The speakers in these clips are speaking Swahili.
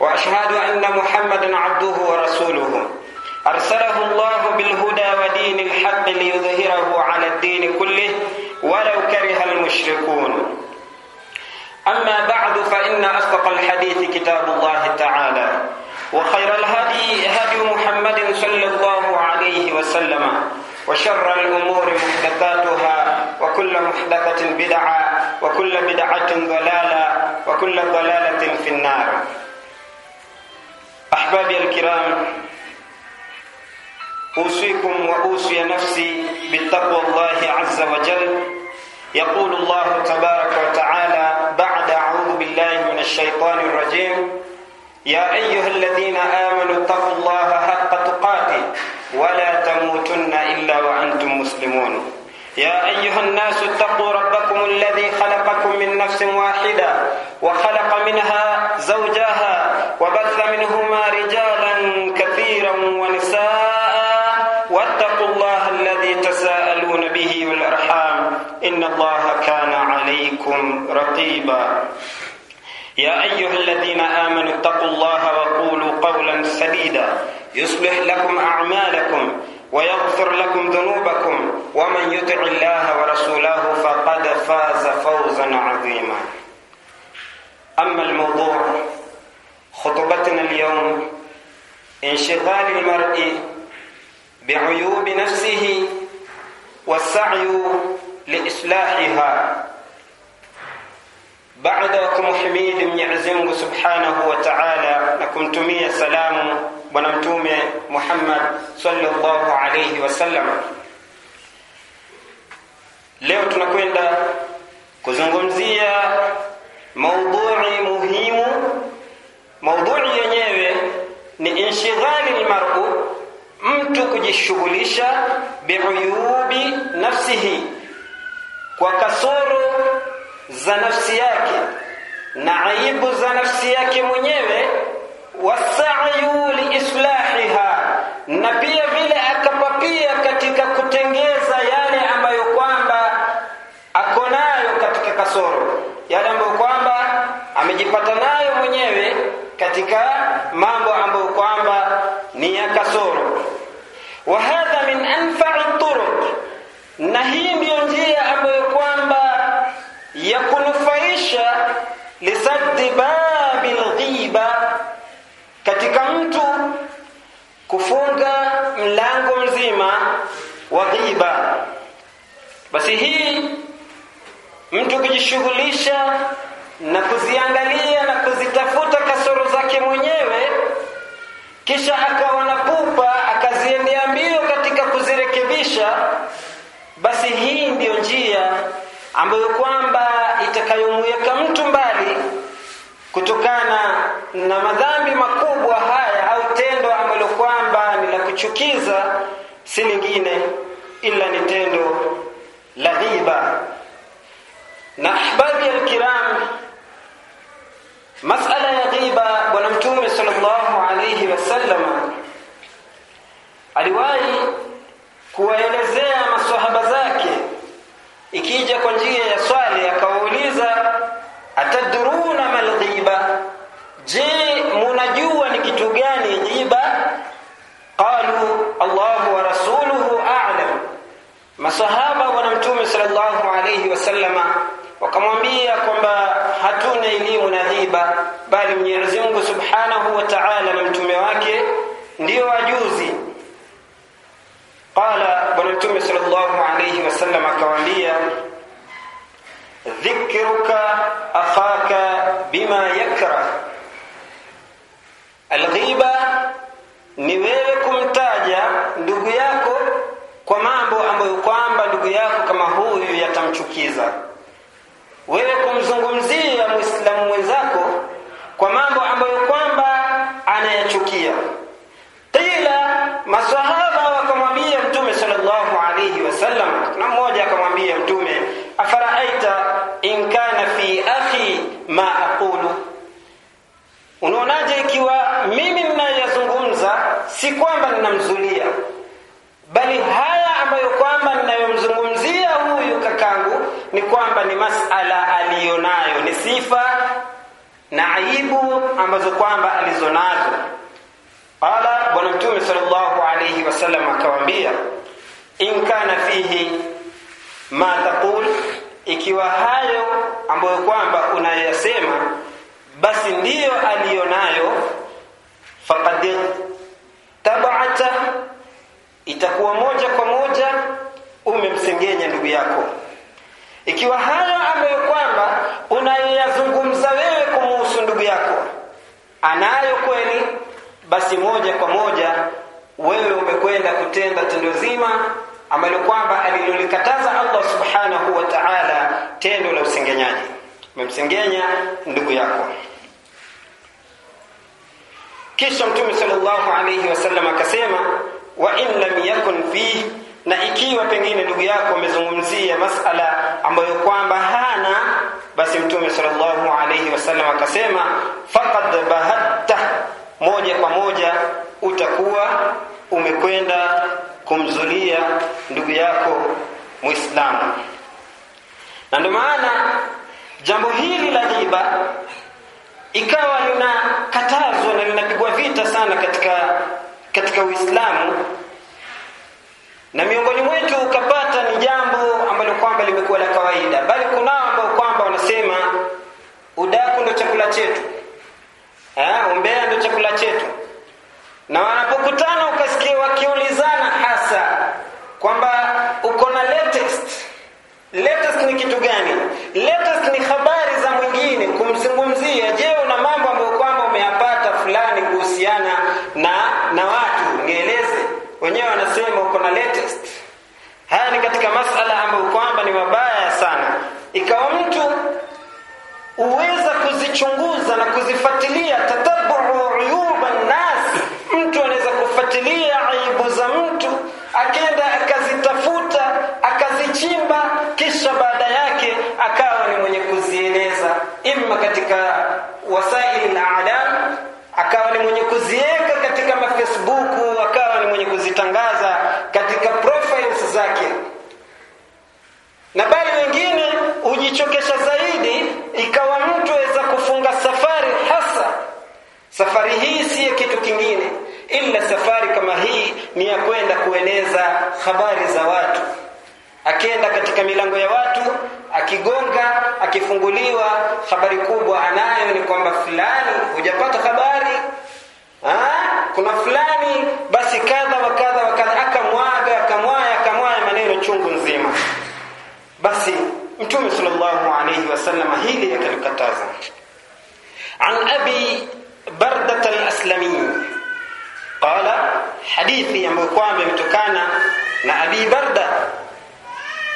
وأشهد أن محمدا عبده ورسوله. أرسله الله بالهدى ودين الحق ليظهره على الدين كله ولو كره المشركون. أما بعد فإن أصدق الحديث كتاب الله تعالى وخير الهدي هدي محمد صلى الله عليه وسلم وشر الأمور محدثاتها وكل محدثة بدعة وكل بدعة ضلالة وكل ضلالة في النار. أحبابي الكرام أوصيكم وأوصي نفسي بتقوى الله عز وجل. يقول الله تبارك وتعالى بعد أعوذ بالله من الشيطان الرجيم يا أيها الذين آمنوا اتقوا الله حق تقاته ولا تموتن إلا وأنتم مسلمون. يا أيها الناس اتقوا ربكم الذي خلقكم من نفس واحدة وخلق منها إن الله كان عليكم رقيبا. يا أيها الذين آمنوا اتقوا الله وقولوا قولا سديدا. يصلح لكم أعمالكم ويغفر لكم ذنوبكم. ومن يطع الله ورسوله فقد فاز فوزا عظيما. أما الموضوع خطبتنا اليوم انشغال المرء بعيوب نفسه والسعي liislahiha baada ya kumhimidi Mwenyezi Mungu Subhanahu wa Ta'ala na kumtumia salamu bwana mtume Muhammad sallallahu alayhi wasallam leo tunakwenda kuzungumzia maudhui muhimu maudhui yenyewe ni inshighali almar'u mtu kujishughulisha biuyubi nafsihi kwa kasoro za nafsi yake na aibu za nafsi yake mwenyewe wasayu liislahiha na pia vile akapapia katika kutengeza yale ambayo kwamba ako nayo katika kasoro yale ambayo kwamba amejipata nayo mwenyewe katika mambo ambayo kwamba ni ya kasoro wa hadha min anfa'i turuq na hii ndiyo njia ambayo kwamba ya kunufaisha lisaddi babil ghiba katika mtu kufunga mlango mzima wa ghiba. Basi hii mtu kujishughulisha na kuziangalia na kuzitafuta kasoro zake mwenyewe kisha akaona na pupa akaziendea mbio katika kuzirekebisha basi hii ndiyo njia ambayo kwamba itakayomweka mtu mbali kutokana na madhambi makubwa haya au tendo ambalo kwamba ni la kuchukiza si lingine ila ni tendo la ghiba. Na ahbabi alkiram masala ya ghiba bwana mtume sallallahu alayhi wasallam aliwahi kuwaelezea maswahaba zake ikija kwa njia ya swali akawauliza atadruna mal ghiba je munajua ni kitu gani ghiba qalu Allahu wa rasuluhu a'lam masahaba bwana mtume sallallahu alayhi wasallama wakamwambia kwamba hatuna elimu na hiba bali Mwenyezi Mungu Subhanahu wa Ta'ala na mtume wake ndio wajuzi. Qala bwana mtume sallallahu alayhi wasallam akawaambia dhikruka akhaka bima yakra. Alghiba ni wewe kumtaja ndugu yako kwa mambo ambayo kwamba ndugu yako kama huyu yatamchukiza. Wewe kumzungumzia muislamu mwenzako kwa mambo ambayo kwamba anayachukia. Qila maswahaba wakamwambia mtume sallallahu alayhi wasallam na mmoja akamwambia mtume afaraaita in kana fi akhi ma aqulu? Unaonaje ikiwa mimi ninayazungumza si kwamba ninamzulia? Bali haya ambayo kwamba ninayomzungumzia huyu kakangu ni kwamba ni masala aliyonayo ni sifa na aibu ambazo kwamba alizonazo. Qala bwana mtume sallallahu alayhi wasallam akawaambia in kana fihi ma taqul ikiwa hayo ambayo kwamba unayasema basi ndiyo aliyonayo faqad tabata itakuwa moja kwa moja umemsengenya ndugu yako. Ikiwa hayo ambayo kwamba unayazungumza wewe kumuhusu ndugu yako anayo kweli basi moja kwa moja wewe umekwenda kutenda tendo zima ambalo kwamba alilolikataza Allah subhanahu wa ta'ala tendo la usengenyaji. Umemsengenya ndugu yako. Kisha mtume sallallahu alayhi wasallam akasema wa in lam yakun fihi na ikiwa pengine ndugu yako amezungumzia masala ambayo kwamba hana basi mtume sallallahu alayhi wasallam akasema faqad bahatta moja kwa moja utakuwa umekwenda kumzulia ndugu yako muislamu. Na ndio maana jambo hili la ghiba ikawa linakatazwa na linapigwa vita sana katika katika Uislamu. Na miongoni mwetu ukapata ni jambo ambalo kwamba limekuwa la kawaida. Bali kunao ambao kwamba wanasema udaku ndo chakula chetu. Eh umbea ndo chakula chetu. Na wanapokutana ukasikia wakiulizana hasa kwamba uko na latest. Latest ni kitu gani? Latest ni habari za mwingine kumzungumzia je una mambo ambayo kwamba umeyapata fulani kuhusiana na na watu nieleze wenyewe wanasema uko na latest. Haya ni katika masala ambayo kwamba ni mabaya sana. Ikawa mtu uweza kuzichunguza na kuzifuatilia tatabu uyuba nas mtu anaweza kufuatilia aibu za mtu akenda akazitafuta akazichimba kisha baada yake akawa ni mwenye kuzieleza imma katika wasaili alam akawa ni mwenye kuzieka katika mafacebook akawa ni mwenye kuzitangaza katika profiles zake na bali wengine hujichokesha zaidi ikawa mtu aweza kufunga safari hasa safari hii si kitu kingine ila safari kama hii ni ya kwenda kueneza habari za watu akienda katika milango ya watu akigonga akifunguliwa habari kubwa anayo ni kwamba fulani hujapata habari ha? kuna fulani basi kadha wa kadha akamwaga akalikataza an abi bardat al-aslami qala hadithi ambayo kwamba imetokana na abi barda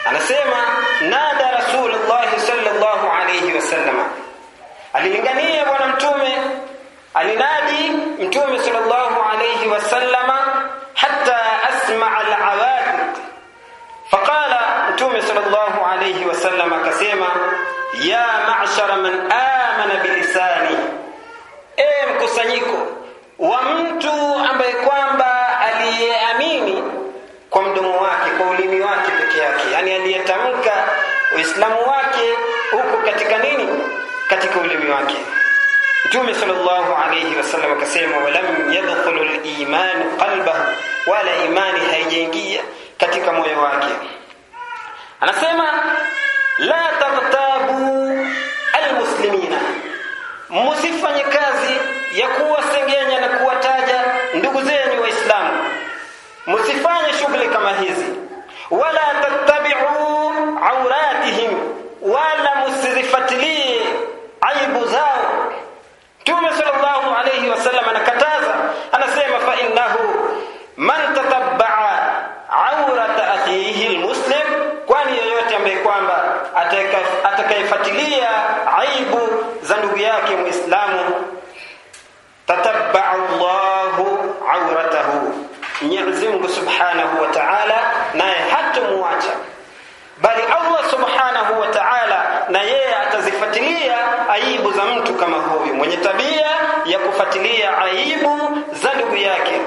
anasema nada rasulullah sallallahu alayhi wasallam alilingania bwana mtume alinadi mtume sallallahu alayhi wasallama hatta asma' al-awatiq faqala mtume sallallahu alayhi wasallam akasema ya ma'shara man amana bilisani e mkusanyiko wa mtu ambaye kwamba aliyeamini kwa mdomo wake kwa ulimi wake peke yake yani aliyetamka uislamu wake huko katika nini? Katika ulimi wake. Mtume sallallahu alayhi wasallam akasema walam yadkhulu al-iman qalbahu wala imani haijaingia katika moyo wake. Anasema la taghtabu almuslimina msifanye kazi ya kuwasengenya na kuwataja ndugu zenu waislamu. Msifanye shughuli kama hizi. Wala tattabi'u auratihim wala msizifuatilie aibu zao Mtume sallallahu alayhi wasallam anakataza anasema fa innahu man tatabba'a aurata akhihi almuslim kwani yoyote ambaye kwamba atakayefuatilia aibu za ndugu yake muislamu tatabba'a Allahu auratahu. Mwenyezi Mungu Subhanahu wa Ta'ala naye hatamuacha bali Allah Subhanahu wa Ta'ala na yeye atazifuatilia aibu za mtu kama huyu mwenye tabia ya kufuatilia aibu za ndugu yake.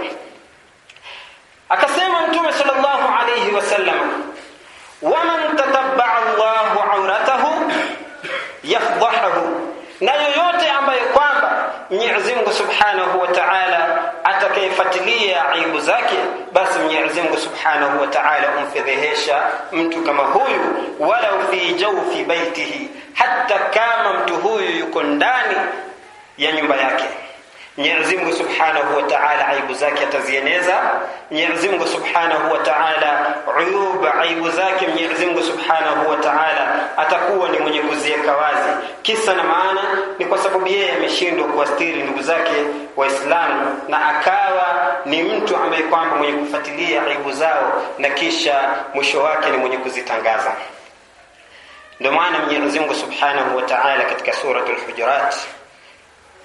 Akasema mtume sallallahu alayhi wasallam waman tatabba'a Allahu auratahu yafdahu na yoyote ambaye kwamba Mwenyezi Mungu Subhanahu wa Ta'ala atakayefuatilia aibu zake basi Mwenyezi Mungu Subhanahu wa Ta'ala umfedhehesha mtu kama huyu wala fi jawfi baitihi hata kama mtu huyu yuko ndani ya nyumba yake Mwenyezi Mungu Subhanahu wa Ta'ala aibu zake atazieneza. Mwenyezi Mungu Subhanahu wa Ta'ala uyub aibu zake Mwenyezi Mungu Subhanahu wa Ta'ala atakuwa ni mwenye kuziweka wazi. Kisa na maana ni kwa sababu yeye ameshindwa kuastiri ndugu zake Waislamu na akawa ni mtu ambaye kwamba mwenye kufuatilia aibu zao na kisha mwisho wake ni mwenye kuzitangaza. Ndio maana Mwenyezi Mungu Subhanahu wa Ta'ala katika suratul Hujurat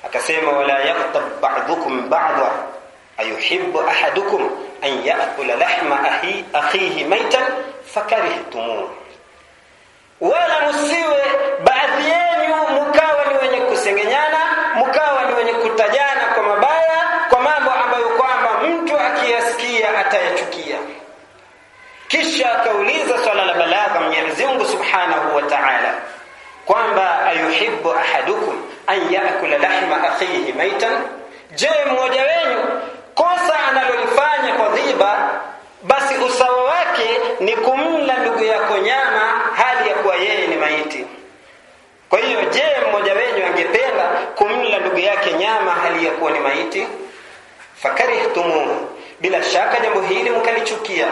akasema wala yaqtab ba'dukum ba'dha ayuhibbu ahadukum an ya'kula lahma ahi akhihi maitan fakarihtum wala musiwe baadhi yenu mkawa ni wenye kusengenyana mkawa ni wenye kutajana kwa mabaya kwa mambo ambayo kwamba mtu akiyasikia atayachukia. Kisha akauliza swala la balagha Mwenyezi Mungu Subhanahu wa Ta'ala kwamba ayuhibbu ahadukum an yaakula lahma akhihi maitan. Je mmoja wenu kosa analolifanya kwa dhiba basi usawa wake ni kumla ndugu yako nyama hali ya kuwa yeye ni maiti. Kwa hiyo je mmoja wenu angependa kumla ndugu yake nyama hali ya kuwa ni maiti? Fakarihtumuhu bila shaka jambo hili mkalichukia.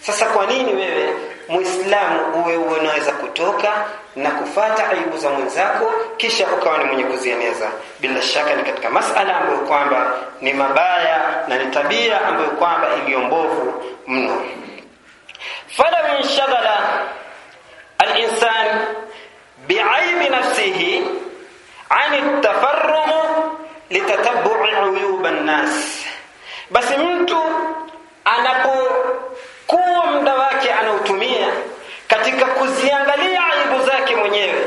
Sasa kwa nini wewe muislamu uwe unaweza kutoka na kufata aibu za mwenzako kisha ukawa ni mwenye kuzieneza bila shaka ni katika masala ambayo kwamba ni mabaya na ni tabia ambayo kwamba iliyo mbovu mno falau inshaghala الإنسان بعيب نفسه عن التفرغ لتتبع عيوب الناس بس mtu anapokuwa kuziangalia aibu zake mwenyewe.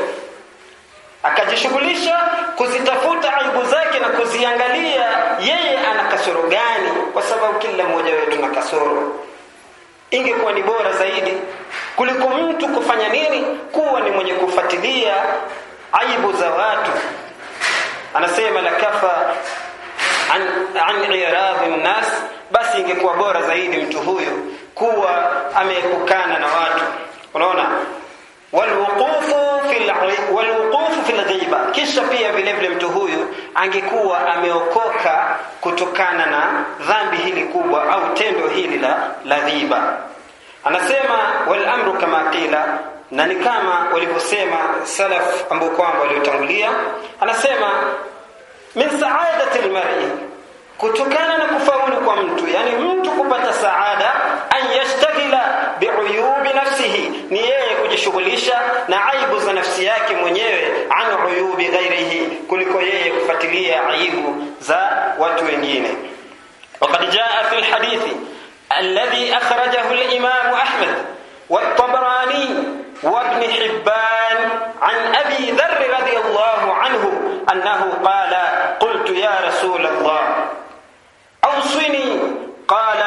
Akajishughulisha kuzitafuta aibu zake na kuziangalia yeye ana kasoro gani kwa sababu kila mmoja wetu na kasoro. Ingekuwa ni bora zaidi kuliko mtu kufanya nini? Kuwa ni mwenye kufuatilia aibu za watu. Anasema la kafa an, iradhi nnas basi ingekuwa bora zaidi mtu huyu kuwa ameepukana na watu unaona? Walwuqufu fil walwuqufu fil ghiba. Kisha pia vile vile mtu huyu angekuwa ameokoka kutokana na dhambi hili kubwa au tendo hili la la ghiba. Anasema wal amru kama qila na ni kama walivyosema salaf ambao kwamba waliotangulia. Anasema min saadati almar'i kutokana na kufaulu kwa mtu yani mtu kupata saada an yashtaghila biuyubi nafsihi ni yeye kujishughulisha na aibu za nafsi yake mwenyewe an uyubi ghairihi kuliko yeye kufuatilia aibu za watu wengine وقد جاء في الحديث الذي الإمام أحمد والطبراني وابن حبان عن أبي ذر رضي الله عنه أنه قال قلت يا رسول الله أوصني قال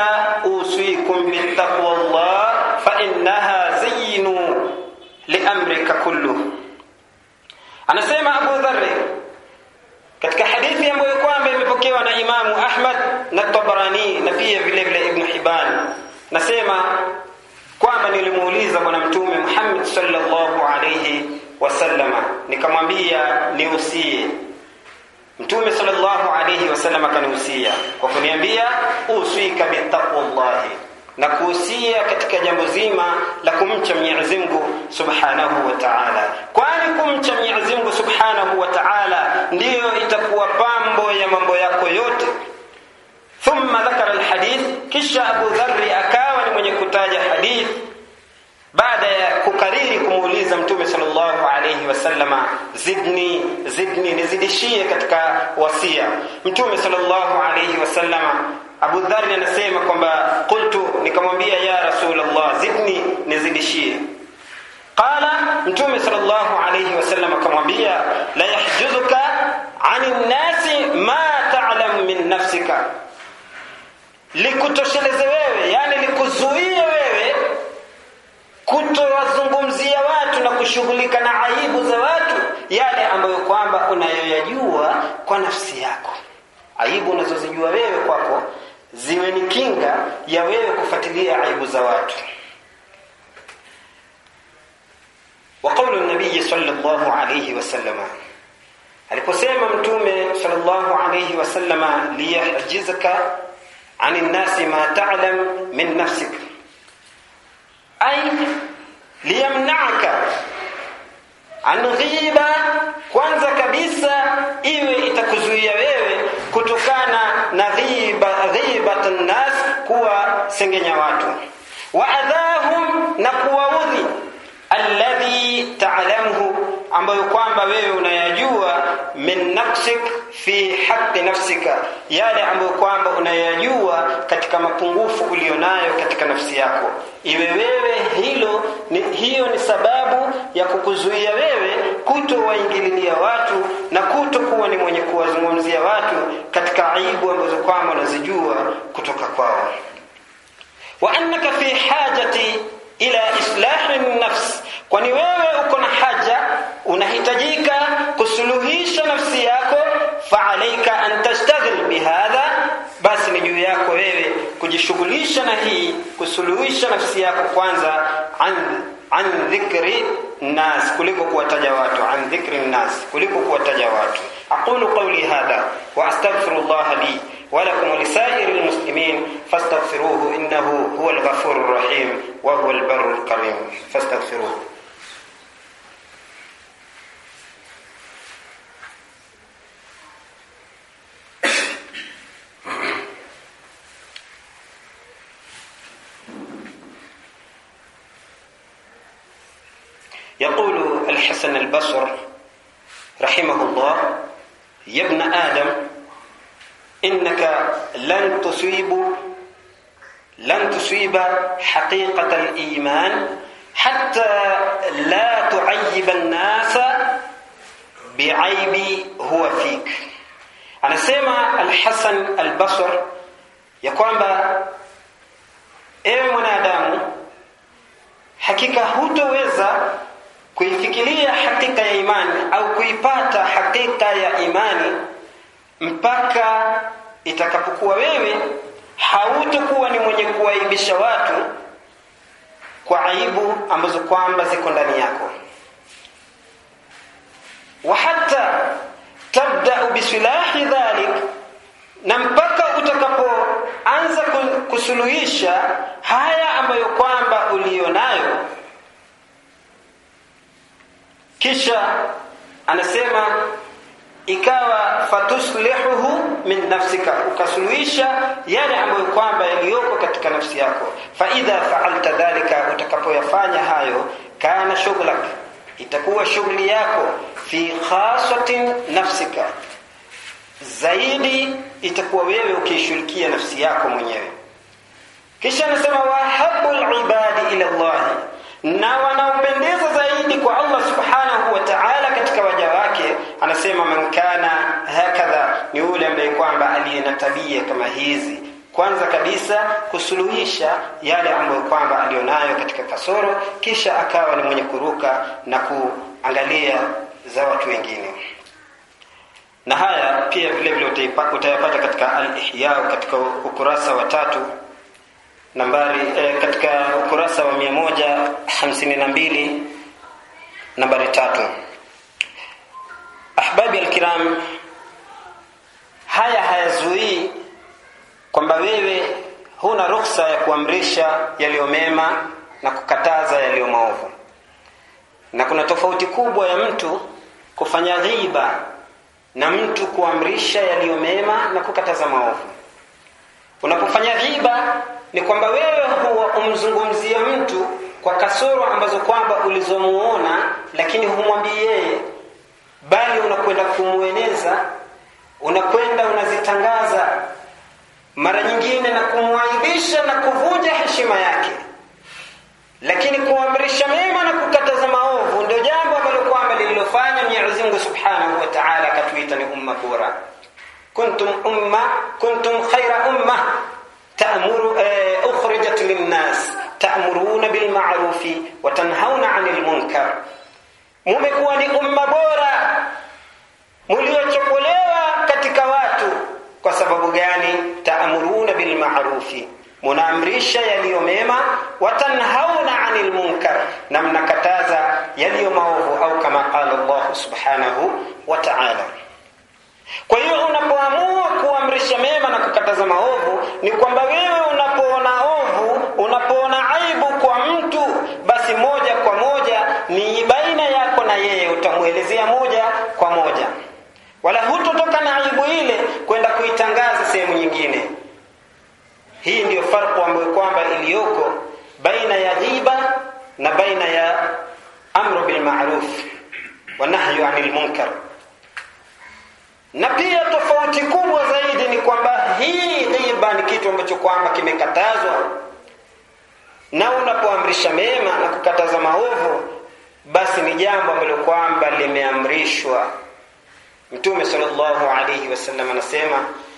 أوصيكم بالتقوى الله فإنها زين لأمرك كله أنا سيما أبو ذر katika hadithi ambayo kwamba imepokewa na Imamu Ahmad na Tabarani na pia vile vile Ibn Hibban nasema kwamba nilimuuliza bwana mtume Muhammad sallallahu alayhi wasallama nikamwambia niusie mtume sallallahu alayhi wasallam akanihusia kwa kuniambia uswika bitaqwallahi na kuhusia katika jambo zima la kumcha Mwenyezi Mungu Subhanahu wa Ta'ala. Kwani kumcha Mwenyezi Mungu Subhanahu wa Ta'ala ndiyo itakuwa pambo ya mambo yako yote. Thumma dhakara alhadith kisha Abu Dharr akawa ni mwenye kutaja hadith baada ya kukariri kumuuliza mtume sallallahu alayhi wasallama zidni zidni nizidishie katika wasia. Mtume sallallahu alayhi wasallama Abu Dharr anasema kwamba qultu nikamwambia ya rasulullah zidni nizidishie. Qala mtume sallallahu alayhi wasallam akamwambia la yahjuzuka anin nasi ma ta'lam min nafsika. Likutosheleze wewe yani likuzuie wewe kutowazungumzia watu na kushughulika na aibu za watu, yale ambayo kwamba unayoyajua kwa nafsi yako. Aibu unazozijua wewe kwako ziwe ni kinga ya wewe kufuatilia aibu za watu. Wa qawlu nabii sallallahu alayhi wa wasallama, aliposema Mtume sallallahu alayhi wa wasallama, liyahjizka anin nasi ma ta'lam min nafsik ay liyamna'aka an ghiba kwanza kabisa iwe itakuzuia wewe kutokana na ghiba ghibatan nas kuwa sengenya watu. Wa adhahum na kuwaudhi. Alladhi ta'lamuhu ambayo kwamba wewe unayajua min nafsik fi haqqi nafsika. Yale ambayo kwamba unayajua katika mapungufu ulionayo katika nafsi yako. Iwe wewe hilo ni, hiyo ni sababu ya kukuzuia wewe kutowaingililia watu na kutokuwa ni mwenye kuwazungumzia watu katika aibu ambazo kwamba unazijua kutoka kwao. Wa annaka fi hajati ila islahi nafs kwani wewe unahitajika kusuluhisha nafsi yako faalaika an tastaghil bihadha basi ni juu yako wewe kujishughulisha na hii kusuluhisha nafsi yako kwanza an an dhikri nas kuliko kuwataja watu an dhikri nas kuliko kuwataja watu aqulu qawli hadha wa astaghfirullah li ولكم ولسائر المسلمين فاستغفروه إنه هو الغفور الرحيم وهو البر الكريم فاستغفروه يقول الحسن البصر رحمه الله يا ابن آدم إنك لن تصيب لن تصيب حقيقة الإيمان حتى لا تعيب الناس بعيب هو فيك. anasema Al-Hasan Al-Basr ya kwamba ewe mwanadamu hakika kuifikiria hakika ya imani au kuipata hakika ya imani mpaka itakapokuwa wewe hautokuwa ni mwenye kuwaibisha watu kwa aibu ambazo kwamba ziko ndani yako. Wa hata tabda bisilahi dhalik na mpaka utakapoanza kusuluhisha haya ambayo kwamba ulionayo kisha anasema ikawa fatuslihuhu min nafsika ukasuluhisha yale ambayo kwamba yaliyoko katika nafsi yako. Fa idha fa'alta dhalika utakapoyafanya hayo kana shughlak itakuwa shughuli yako fi khasatin nafsika. Zaidi itakuwa wewe ukishughulikia nafsi yako mwenyewe. Kisha anasema wahabul ibadi ila Allah na wanaopendeza zaidi kwa Allah subhanahu wa ta'ala katika waja wake anasema man kana hakadha ni yule ambaye kwamba aliye na tabia kama hizi. Kwanza kabisa kusuluhisha yale ambayo kwamba alionayo katika kasoro kisha akawa ni mwenye kuruka na kuangalia za watu wengine. Na haya pia vile vile utayapata katika al-ihya katika ukurasa wa tatu nambari eh, katika ukurasa wa 152 nambari tatu. Ahbabi alkiram haya hayazuii kwamba wewe huna ruhusa ya kuamrisha yaliyo mema na kukataza yaliyo maovu. Na kuna tofauti kubwa ya mtu kufanya ghiba na mtu kuamrisha yaliyo mema na kukataza maovu. Unapofanya ghiba ni kwamba wewe huwa umzungumzia mtu kwa kasoro ambazo kwamba ulizomuona lakini humwambii yeye. Bali unakwenda kumueneza unakwenda unazitangaza. Mara nyingine na kumwaibisha na kuvunja heshima yake. Lakini kuamrisha mema na kukataza maovu ndio jambo ambalo kwamba lililofanya Mwenyezi Mungu Subhanahu wa Ta'ala akatuita ni umma bora. Kuntum umma kuntum khaira umma ta'muru eh, ukhrijat lin-nas ta'muruna bil ma'ruf wa tanhauna 'anil munkar. Mumekuwa ni umma bora mliochokolewa katika watu. Kwa sababu gani? Ta'muruna bil ma'ruf munaamrisha yaliyo mema watanhauna 'anil munkar. Na mnakataza yaliyo maovu au kama qala Allah subhanahu wa ta'ala. Kwa hiyo unapoamua kuamrisha mema na kukataza maovu ni kwamba wewe unapoona ovu unapoona aibu kwa mtu basi moja kwa moja ni baina yako na yeye utamwelezea moja kwa moja. Wala hutotoka na aibu ile kwenda kuitangaza sehemu nyingine. Hii ndiyo farku ambayo kwamba iliyoko baina ya hiba na baina ya amru bilmaruf wa nahyu 'anil munkar na pia tofauti kubwa zaidi ni kwamba hii ghiba ni kitu ambacho kwamba kimekatazwa. Na unapoamrisha mema na kukataza maovu basi ni jambo ambalo kwamba limeamrishwa. Mtume sallallahu alayhi wasallam anasema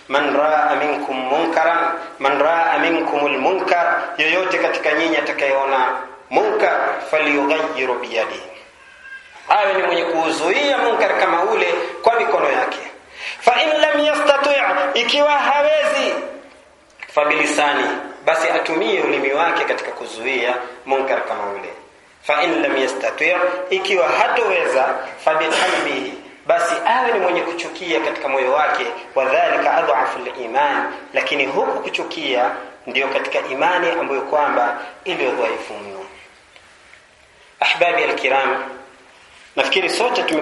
man raa minkum munkaran man raa minkum almunkar yoyote katika nyinyi atakayeona munkar falyughayyiru biyadihi awe ni mwenye kuuzuia munkar kama ule kwa mikono yake fa in lam yastati' ikiwa hawezi. Fabilisani basi atumie ulimi wake katika kuzuia munkar kama ule. Fa in lam yastati' ikiwa hatoweza fabiqalbihi basi awe ni mwenye kuchukia katika moyo wake wadhālika adhafu al-iman. Lakini huku kuchukia ndiyo katika imani ambayo kwamba iliyo dhaifu mno. Ahbabi alkiram nafikiri sote